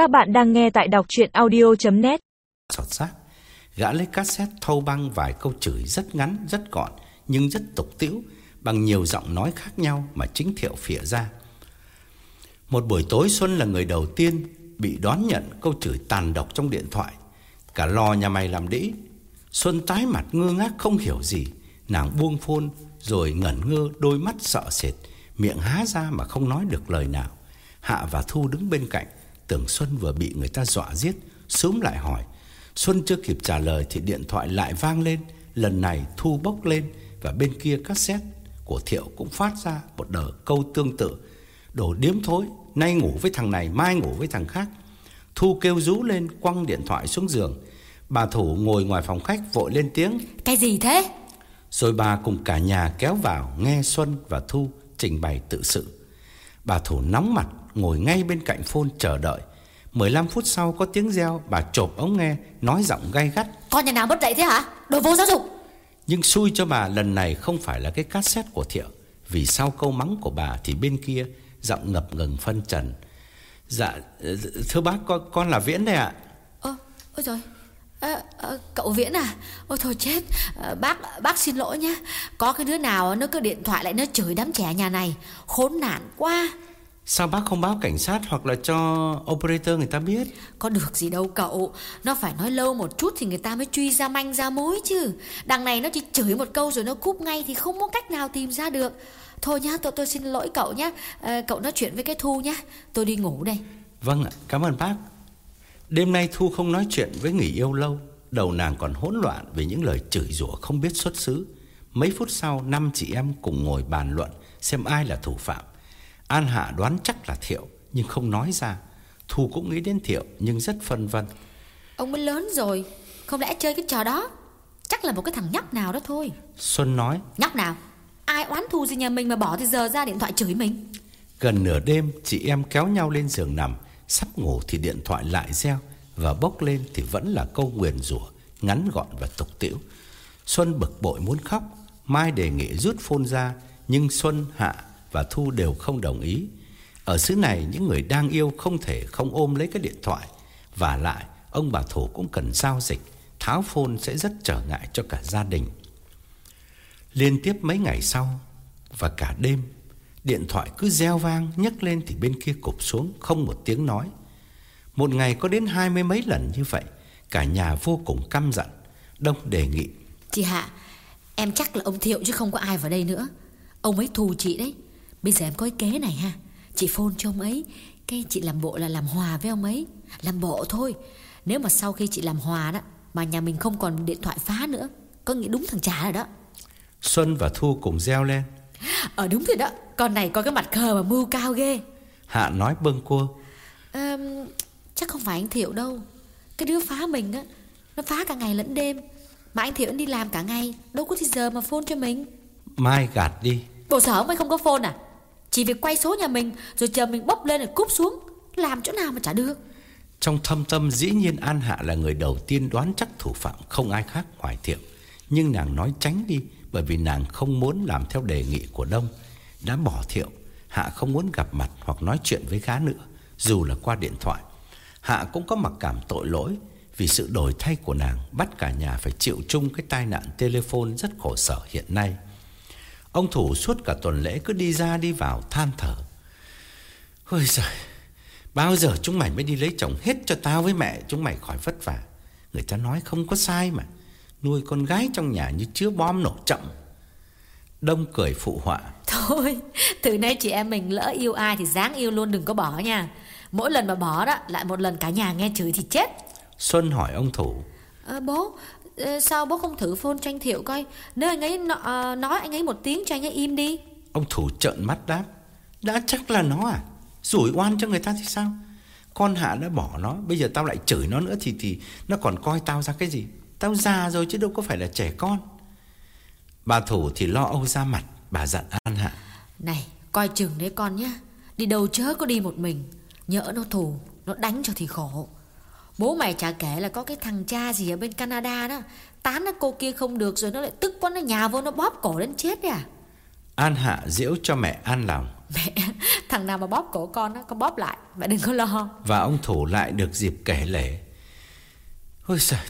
Các bạn đang nghe tại đọc chuyện audio.net Sọt xác Gã lấy cassette thâu băng vài câu chửi rất ngắn, rất gọn Nhưng rất tục tiễu Bằng nhiều giọng nói khác nhau mà chính thiệu phịa ra. Một buổi tối Xuân là người đầu tiên Bị đón nhận câu chửi tàn độc trong điện thoại. Cả lò nhà mày làm đĩ. Xuân tái mặt ngơ ngác không hiểu gì. Nàng buông phôn Rồi ngẩn ngơ đôi mắt sợ sệt Miệng há ra mà không nói được lời nào. Hạ và Thu đứng bên cạnh. Tưởng Xuân vừa bị người ta dọa giết Súm lại hỏi. Xuân chưa kịp trả lời thì điện thoại lại vang lên. Lần này Thu bốc lên Và bên kia cassette của Thiệu cũng phát ra Một đợt câu tương tự. Đồ điếm thối Nay ngủ với thằng này mai ngủ với thằng khác. Thu kêu rú lên quăng điện thoại xuống giường. Bà Thủ ngồi ngoài phòng khách vội lên tiếng. Cái gì thế? Rồi bà cùng cả nhà kéo vào nghe Xuân và Thu trình bày tự sự Bà Thủ nóng mặt ngồi ngay bên cạnh phone chờ đợi. 15 phút sau có tiếng reo Bà chộp ống nghe Nói giọng gay gắt. Con nhà nào mất dạy thế hả? Đồ vô giáo dục. Nhưng xui cho bà lần này không phải là cái cassette của Thiệu. Vì sau câu mắng của bà Thì bên kia giọng ngập ngừng phân trần. Dạ Thưa bác con, con là Viễn đây ạ. Ơ, ôi rồi à, à, Cậu Viễn à? Ôi thôi chết. À, Bác bác xin lỗi nhé Có cái đứa nào nó cứ điện thoại lại nó chửi đám trẻ nhà này Khốn nạn quá. Sao bác không báo cảnh sát hoặc là cho operator người ta biết? Có được gì đâu cậu. Nó phải nói lâu một chút thì người ta mới truy ra manh ra mối chứ. Đằng này nó chỉ chửi một câu rồi nó cúp ngay Thì không có cách nào tìm ra được. Thôi nhá tôi, tôi xin lỗi cậu nhá. À, Cậu nói chuyện với cái Thu nhá. Tôi đi ngủ đây. Vâng ạ cảm ơn bác Đêm nay Thu không nói chuyện với người yêu lâu Đầu nàng còn hỗn loạn Vì những lời chửi rủa không biết xuất xứ. Mấy phút sau năm chị em cùng ngồi bàn luận Xem ai là thủ phạm. An Hạ đoán chắc là Thiệu Nhưng không nói ra. Thu cũng nghĩ đến Thiệu nhưng rất phân vân. Ông mới lớn rồi Không lẽ chơi cái trò đó? Chắc là một cái thằng nhóc nào đó thôi. Xuân nói Nhóc nào? Ai oán thù gì nhà mình mà bỏ thì giờ ra điện thoại chửi mình? Gần nửa đêm chị em kéo nhau lên giường nằm Sắp ngủ thì điện thoại lại reo Và bốc lên thì vẫn là câu nguyền rủa Ngắn gọn và tục tiễu Xuân bực bội muốn khóc Mai đề nghị rút phone ra Nhưng Xuân, Hạ và Thu đều không đồng ý. Ở xứ này những người đang yêu không thể không ôm lấy cái điện thoại. Và lại ông bà Thủ cũng cần giao dịch Tháo phone sẽ rất trở ngại cho cả gia đình. Liên tiếp mấy ngày sau Và cả đêm Điện thoại cứ reo vang nhấc lên thì bên kia cụp xuống Không một tiếng nói. Một ngày có đến hai mươi mấy lần như vậy Cả nhà vô cùng căm giận Đông đề nghị. Chị Hạ Em chắc là ông Thiệu chứ không có ai vào đây nữa. Ông ấy thù chị đấy. Bây giờ em có cái kế này ha. Chị phone cho ông ấy Cái chị làm bộ là làm hòa với ông ấy. Làm bộ thôi. Nếu mà sau khi chị làm hòa đó Mà nhà mình không còn điện thoại phá nữa Có nghĩa đúng thằng trả rồi đó. Xuân và Thu cùng reo lên Ờ đúng rồi đó. Con này có cái mặt khờ mà mưu cao ghê. Hạ nói bâng cua à, Chắc không phải anh Thiệu đâu. Cái đứa phá mình á Nó phá cả ngày lẫn đêm. Mà anh Thiệu đi làm cả ngày Đâu có thì giờ mà phone cho mình. Mai gạt đi. Bộ sở ấy không có phone à? Chỉ việc quay số nhà mình Rồi chờ mình bốc lên rồi cúp xuống. Làm chỗ nào mà trả được. Trong thâm tâm dĩ nhiên An Hạ là người đầu tiên đoán chắc thủ phạm không ai khác ngoài Thiệu. Nhưng nàng nói tránh đi bởi vì nàng không muốn làm theo đề nghị của Đông, Đã bỏ Thiệu, Hạ không muốn gặp mặt hoặc nói chuyện với gã nữa, Dù là qua điện thoại. Hạ cũng có mặc cảm tội lỗi Vì sự đổi thay của nàng Bắt cả nhà phải chịu chung cái tai nạn telephone rất khổ sở hiện nay. Ông Thủ suốt cả tuần lễ cứ đi ra đi vào than thở. Ôi giời, Bao giờ chúng mày mới đi lấy chồng hết cho tao với mẹ, Chúng mày khỏi vất vả. Người ta nói không có sai mà. Nuôi con gái trong nhà như chứa bom nổ chậm. Đông cười phụ họa. Thôi Từ nay chị em mình lỡ yêu ai Thì dáng yêu luôn đừng có bỏ nha. Mỗi lần mà bỏ đó Lại một lần cả nhà nghe chửi thì chết. Xuân hỏi ông Thủ. À, Bố Sao bố không thử phone cho anh Thiệu coi? Nếu anh ấy no, nói anh ấy một tiếng cho anh ấy im đi. Ông Thủ trợn mắt đáp. Đã chắc là nó à? Rủi oan cho người ta thì sao? Con Hạ đã bỏ nó Bây giờ tao lại chửi nó nữa thì thì Nó còn coi tao ra cái gì Tao già rồi chứ đâu có phải là trẻ con. Bà Thủ thì lo âu ra mặt Bà dặn An Hạ. Này coi chừng đấy con nhé Đi đâu chớ có đi một mình. Nhỡ nó thù Nó đánh cho thì khổ. Bố mày chả kể là có cái thằng cha gì ở bên Canada đó. Tán nó cô kia không được Rồi nó lại tức quá nó nhà vô nó bóp cổ đến chết đấy à? An Hạ diễu cho mẹ an lòng. Mẹ Thằng nào mà bóp cổ con á Con bóp lại Mẹ đừng có lo. Và ông Thủ lại được dịp kể lể Ôi giời